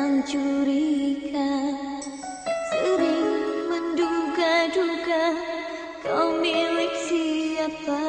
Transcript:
sedang curiga. Sering menduga-duga kau milik siapa.